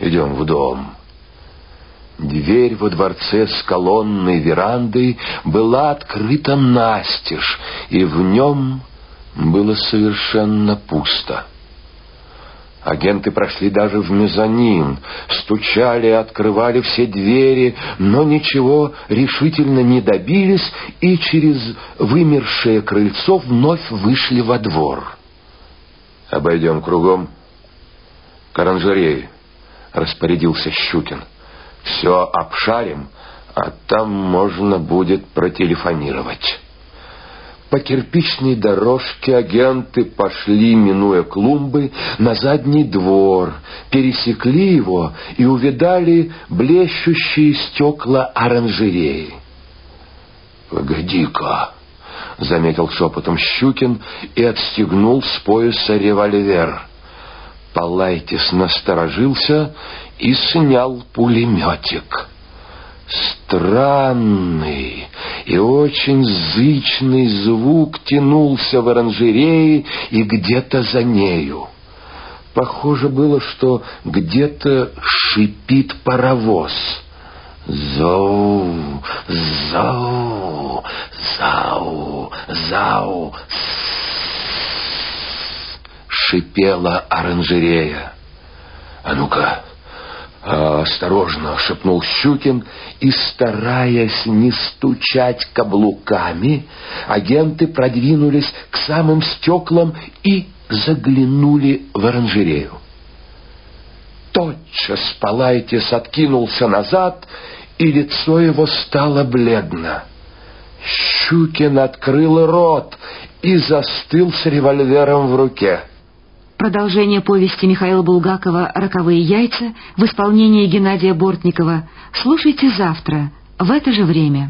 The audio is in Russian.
Идем в дом. Дверь во дворце с колонной верандой была открыта настежь, и в нем было совершенно пусто. Агенты прошли даже в мезонин, стучали и открывали все двери, но ничего решительно не добились и через вымершее крыльцо вновь вышли во двор. «Обойдем кругом к оранжерее», — распорядился Щукин. «Все обшарим, а там можно будет протелефонировать». По кирпичной дорожке агенты пошли, минуя клумбы, на задний двор, пересекли его и увидали блещущие стекла оранжереи. «Погоди-ка!» — заметил шепотом Щукин и отстегнул с пояса револьвер. Палайтис насторожился и снял пулеметик. Странный и очень зычный звук тянулся в оранжерее и где-то за нею. Похоже было, что где-то шипит паровоз. Зоу, зоу, зау, зау, шипела оранжерея. А ну-ка, «Осторожно!» — шепнул Щукин, и, стараясь не стучать каблуками, агенты продвинулись к самым стеклам и заглянули в оранжерею. Тотчас Палайтис откинулся назад, и лицо его стало бледно. Щукин открыл рот и застыл с револьвером в руке. Продолжение повести Михаила Булгакова «Роковые яйца» в исполнении Геннадия Бортникова слушайте завтра в это же время.